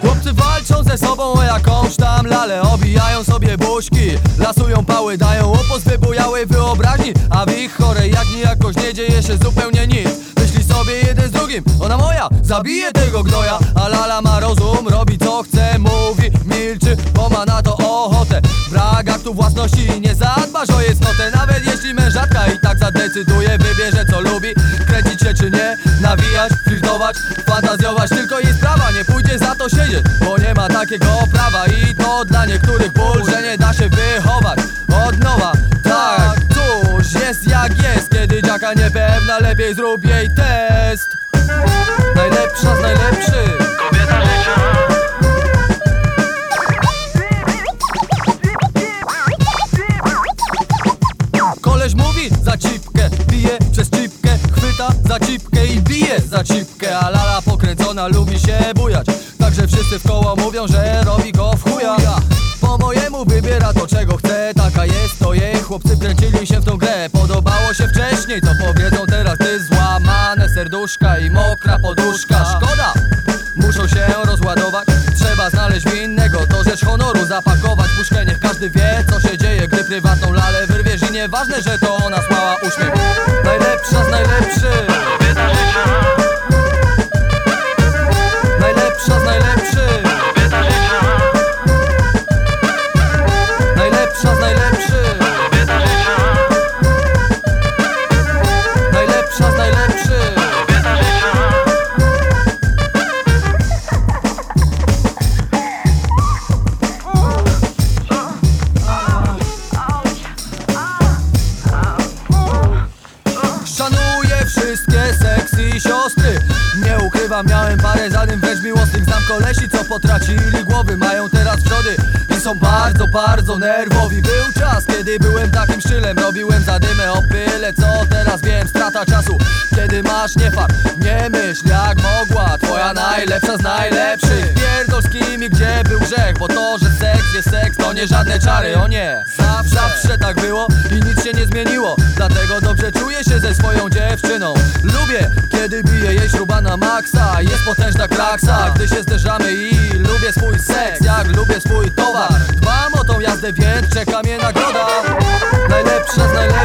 Chłopcy walczą ze sobą jakąś tam lalę Obijają sobie buźki, lasują pały Dają opos wybujałej wyobraźni. A w ich chorej jak jakoś nie dzieje się zupełnie nic. Myśli sobie jeden z drugim, ona moja Zabije tego gnoja, a lala ma rozum Robi co chce, mówi, milczy Bo ma na to ochotę. Brak aktu własności, nie zadbasz o jednotę Nawet jeśli mężatka i tak zadecyduje Wybierze co lubi, kręcić się czy nie Nawijać, flirtować, fantazjować Tylko jej sprawa, nie pójdzie za to siedzieć Bo nie ma takiego prawa I to dla niektórych ból, że nie da się wychować Od nowa, tak, cóż, jest jak jest Kiedy dziaka niepewna, lepiej zrób jej test. Najlepsza z najlepszych. Kobieta życia Koleś mówi za cipkę, bije przez cipkę Chwyta za cipkę i bije za cipkę A lala pokręcona lubi się bujać. Także wszyscy w koło mówią, że robi go w chuja. Po mojemu wybiera to czego chce. Taka jest to jej, chłopcy kręcili się w tą grę. Podobało się wcześniej, co powiedzą teraz Ty złamane serduszka i mokra poduszka. Szkoda, muszą się rozładować. Trzeba znaleźć winnego, to rzecz honoru Zapakować puszkę, niech każdy wie co się dzieje Gdy prywatną lalę wyrwiesz i nieważne, że to ona słała uśmiech Nie miałem parę zadym wręcz miłosnych Znam kolesi, co potracili głowy Mają teraz wrzody i są bardzo, bardzo nerwowi. Był czas, kiedy byłem takim szylem Robiłem zadymę o pyle, co teraz wiem Strata czasu, kiedy masz niefart Nie myśl jak mogła Twoja najlepsza z najlepszych. Pierdol z kim i gdzie był grzech Bo to, że seks jest seks, to nie żadne czary O nie, zawsze, zawsze tak było i nic się nie zmieniło. Dlatego dobrze czuję się ze swoją dziewczyną. Lubię, kiedy śruba na maksa Jest potężna kraksa, gdy się zderzamy i lubię swój seks Jak lubię swój towar. Dbam o tą jazdę, więc czeka mnie nagroda. Najlepsza z najlepszych